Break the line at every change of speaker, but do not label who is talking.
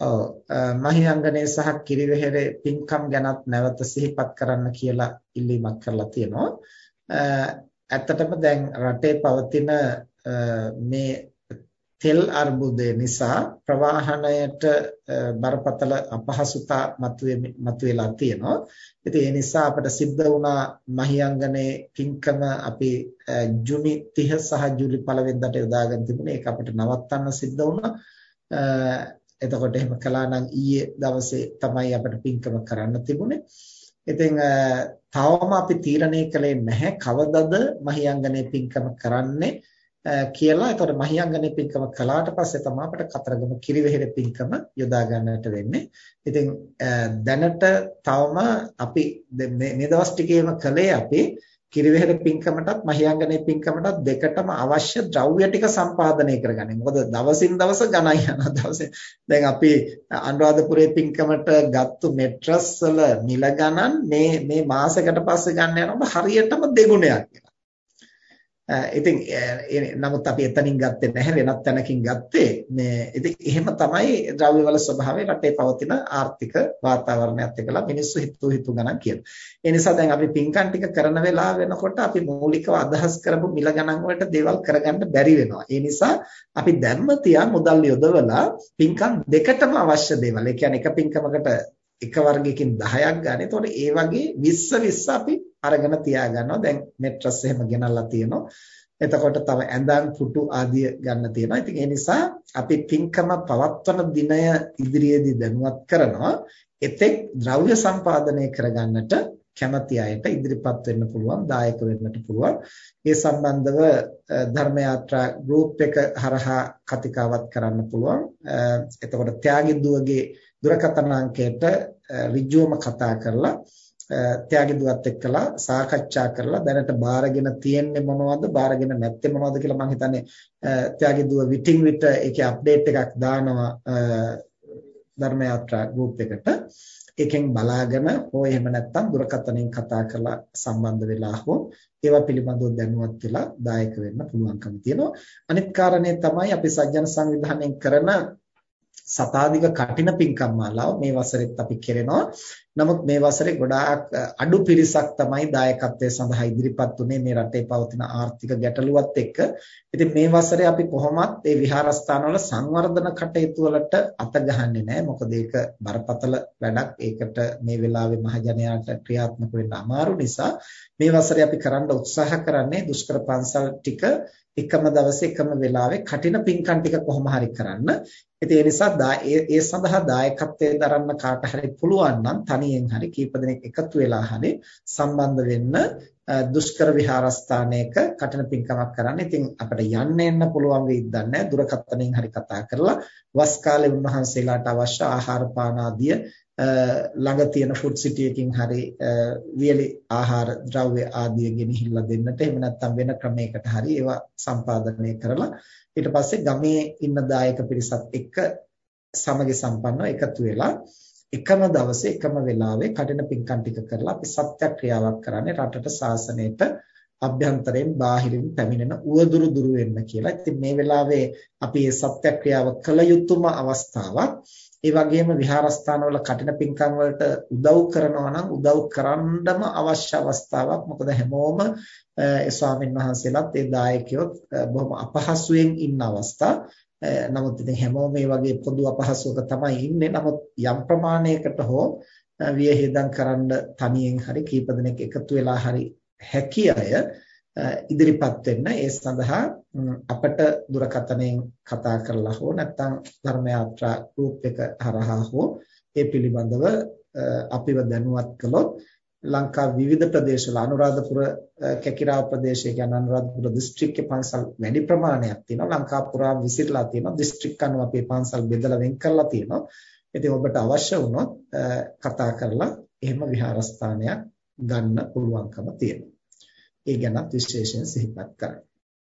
ඔව් මහියංගනේ සහ කිරිවෙහෙරේ පින්කම් ගැනත් නැවත සිහිපත් කරන්න කියලා ඉල්ලීමක් කරලා තියෙනවා. ඇත්තටම දැන් රටේ පවතින මේ තෙල් අර්බුදය නිසා ප්‍රවාහනයට බරපතල අපහසුතා මතුවෙලා තියෙනවා. ඉතින් ඒ නිසා අපිට සිද්ධ වුණා මහියංගනේ පින්කම අපි ජුනි 30 සහ ජූලි 1 වෙනිදාට යොදාගෙන තිබුණේ. ඒක අපිට නවත්තන්න සිද්ධ වුණා. එතකොට එහෙම කළා නම් ඊයේ දවසේ තමයි අපිට පින්කම කරන්න තිබුණේ. ඉතින් තවම අපි තීරණය කළේ නැහැ කවදද මහියංගනේ පින්කම කරන්නේ කියලා. එතකොට මහියංගනේ පින්කම කළාට පස්සේ තමයි අපිට කතරගම කිරිවෙහෙර පින්කම යොදා ගන්නට වෙන්නේ. ඉතින් දැනට තවම අපි මේ දවස් ටිකේම කළේ අපි කිරිවෙහෙර පින්කමටත් මහියංගනේ පින්කමටත් දෙකටම අවශ්‍ය ද්‍රව්‍ය ටික සම්පාදනය කරගන්නේ. මොකද දවසින් දවස ගණන් යනවා. දවසේ දැන් අපි අනුරාධපුරයේ පින්කමට ගත්තු මෙට්‍රස් වල මිල ගණන් මේ මේ මාසයකට පස්සේ ගන්න යනකොට හරියටම දෙගුණයක්. Uh, ඉතින් uh, නමුත් අපි එතනින් ගත්තේ නැහැ වෙනත් තැනකින් ගත්තේ මේ ඉතින් එහෙම තමයි ද්‍රව්‍යවල ස්වභාවය රටේ පවතින ආර්ථික වාතාවරණයත් එක්කලා මිනිස්සු හිතු හිතු ගණන් කියනවා. ඒ නිසා දැන් අපි පින්කම් ටික කරන වෙලාව වෙනකොට අපි මූලිකව අදහස් කරපු මිල ගණන් වලට දේවල් කරගන්න බැරි වෙනවා. ඒ නිසා අපි දැම්ම තියා මුදල් යොදවලා පින්කම් දෙකටම අවශ්‍ය දේවල්. ඒ කියන්නේ එක පින්කමකට එක වර්ගයකින් 10ක් ගන්න. එතකොට ඒ වගේ 20 20 අපි අරගෙන තියා ගන්නවා. දැන් මෙට්‍රස් එහෙම ගෙනල්ලා තියෙනවා. එතකොට තව ඇඳන් පුටු ආදිය ගන්න තියෙනවා. ඉතින් ඒ නිසා අපි පින්කම පවත්වන දිනය ඉදිරියේදී දැනුවත් කරනවා. එතෙක් ද්‍රව්‍ය සම්පාදනය කරගන්නට කැමති අයට ඉදිරිපත් වෙන්න පුළුවන්, දායක වෙන්නට පුළුවන්. ඒ සම්බන්ධව ධර්ම යාත්‍රා ගෲප් එක හරහා කතිකාවත් කරන්න පුළුවන්. එතකොට ත්‍යාගී දුවගේ දුරකථන අංකයට ඍජුවම කතා කරලා ත්‍යාගී දුවත් එක්කලා සාකච්ඡා කරලා දැනට බාරගෙන තියෙන්නේ මොනවද බාරගෙන නැත්තේ මොනවද කියලා මම හිතන්නේ ත්‍යාගී දුව විටින් විට ඒකේ අප්ඩේට් එකක් දානවා ධර්ම යාත්‍රා ගෲප් එකට ඒකෙන් බලාගෙන හෝ එහෙම නැත්නම් දුරකථනයෙන් කතා කරලා සම්බන්ධ වෙලා හෝ ඒවා පිළිබඳව දැනුවත් වෙලා දායක වෙන්න පුළුවන්කම තියෙනවා අනිත් කාරණේ තමයි අපි සජ්ජන සංවිධානයෙන් කරන සතාධික කටින පින්කම් මාලාව මේ වසරෙත් අපි කෙරෙනවා. නමුත් මේ වසරේ ගොඩාක් අඩු පිරිසක් තමයි දායකත්වයේ සඳහා ඉදිරිපත් වුණේ මේ රටේ පවතින ආර්ථික ගැටලුවත් එක්ක. ඉතින් මේ වසරේ අපි කොහොමත් මේ විහාරස්ථානවල සංවර්ධන කටයුතු වලට අත ගහන්නේ නැහැ. මොකද ඒක බරපතල වැඩක්. ඒකට මේ වෙලාවේ මහජනයාට ක්‍රියාත්මක වෙන්න අමාරු නිසා මේ වසරේ අපි කරන්න උත්සාහ කරන්නේ දුෂ්කර පන්සල් ටික එකම දවසේ එකම වෙලාවේ කටින පින්කම් ටික කොහොම හරි කරන්න. ඉතින් ඒ නිසා ඒ සඳහා දායකත්වයෙන් දරන්න කාට හරි පුළුවන් නම් තනියෙන් හරි කීප දෙනෙක් එකතු වෙලා හරි සම්බන්ධ වෙන්න දුෂ්කර විහාරස්ථානයක කටින පින්කමක් කරන්න. ඉතින් අපිට යන්න එන්න පුළුවන් වෙයිද නැහැ. දුරකථනයෙන් හරි කතා කරලා වස් කාලේ උන්වහන්සේලාට අවශ්‍ය ආහාර පාන ආදිය ළඟ තියෙන ෆුඩ් සිටි එකකින් හරි වියලි ආහාර ද්‍රව්‍ය ආදිය ගෙනහිල්ලා දෙන්නට එහෙම නැත්නම් වෙන ක්‍රමයකට හරි ඒවා සම්පාදනය කරලා ඊට පස්සේ ගමේ ඉන්න දායක පිරිසත් එක්ක සමගි සම්පන්නව එකතු වෙලා එකම දවසේ එකම වෙලාවේ කඩන පින්කම් ටික කරලා අපි සත්‍යක්‍රියාවක් කරන්නේ රටට සාසනයට අභ්‍යන්තරයෙන් බාහිරින් පැමිණෙන උවදුරු දුරු වෙන්න කියලා. ඉතින් මේ වෙලාවේ අපි මේ සත්‍යක්‍රියාව කළ යුතුම අවස්ථාවක්. ඒ වගේම විහාරස්ථානවල කටින පින්කම් වලට උදව් කරනවා නම් උදව් කරන්නම අවශ්‍ය අවස්ථාවක්. මොකද හැමෝම ඒ ස්වාමින් වහන්සේලාත් ඒ දායකයොත් බොහොම අපහසුයෙන් ඉන්න අවස්ථා. Eh, නමුත් ඉතින් හැමෝම මේ වගේ පොදු අපහසුවක තමයි ඉන්නේ. නමුත් යම් ප්‍රමාණයකට හෝ eh, වියහිදම් කරන්න තනියෙන් හරි කීප දෙනෙක් එකතු වෙලා හරි හැකි අය eh, ඉදිරිපත් වෙන්න ඒ සඳහා අපට දුරකථනයෙන් කතා කරලා හෝ නැත්නම් ධර්ම යාත්‍රා ගෲප් එක හරහා හෝ ඒ පිළිබඳව අපිව දැනුවත් කළොත් ලංකා විවිධ ප්‍රදේශවල අනුරාධපුර කැකිරාව ප්‍රදේශය කියන්නේ අනුරාධපුර දිස්ත්‍රික්කයේ පන්සල් වැඩි ප්‍රමාණයක් තියෙනවා. ලංකා පුරා විසිරලා තියෙනවා. දිස්ත්‍රික් අනුව අපේ පන්සල් බෙදලා වෙන් කරලා තියෙනවා. ඉතින් ඔබට අවශ්‍ය වුණොත් කතා කරලා එහෙම විහාරස්ථානයක් ගන්න පුළුවන්කම තියෙනවා. ඒ ගැනත් විශේෂයෙන් සිහිපත් කරන්න.